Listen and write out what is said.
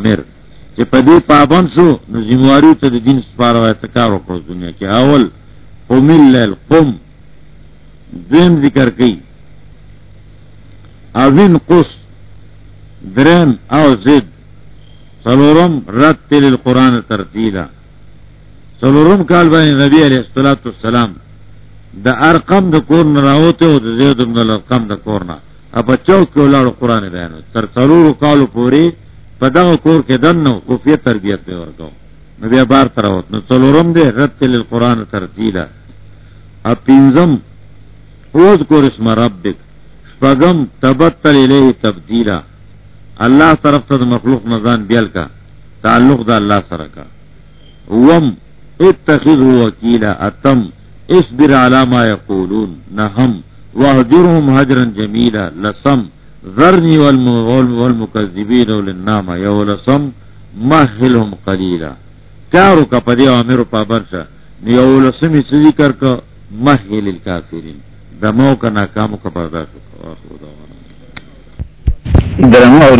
اوامر چې په دې پابند شو، نو ذمہواری ته د دین سپاره وای تکار وکړو دنیا کې. اول قم الليل قم دیم ذکر کړي اوین قص درن او زد سلورم رد تل القرآن ترتیلا. سلورم کال بانی نبی علیہ السلام دا ارقم دا کورن راوتے ہو دا زید ابن الارقم دا کورنا اپا چوک کے اولاد قرآن بیانو تر سلور کالو پوری پا دا کور کے دن نو کفیہ تربیت بے ورکو نبی بار تراوت نو سلورم دے رد تل القرآن ترتیلا اب پینزم اوز کور اسم ربک. شپگم تبتل الیہ تبدیلا. اللہ طرف تا مخلوق نظان بیل کا تعلق دا اللہ سر کا وم اتخذ وکیلا. اتم، اصبر على ما يقولون نهم، واهجرهم هجرا جميلا لسم ذرنی والمکذبین للنام یولسم محلهم قلیلا. چارو کا پدی امر پابر شا نیولسم سذی کر کا مهل الكافرين دمو کا ناکامو کا برداشت درمو اور